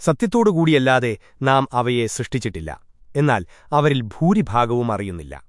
സത്യത്തോടുകൂടിയല്ലാതെ നാം അവയെ സൃഷ്ടിച്ചിട്ടില്ല. എന്നാൽ അവരിൽ ഭൂരിഭാഗവും അറിയുന്നില്ല.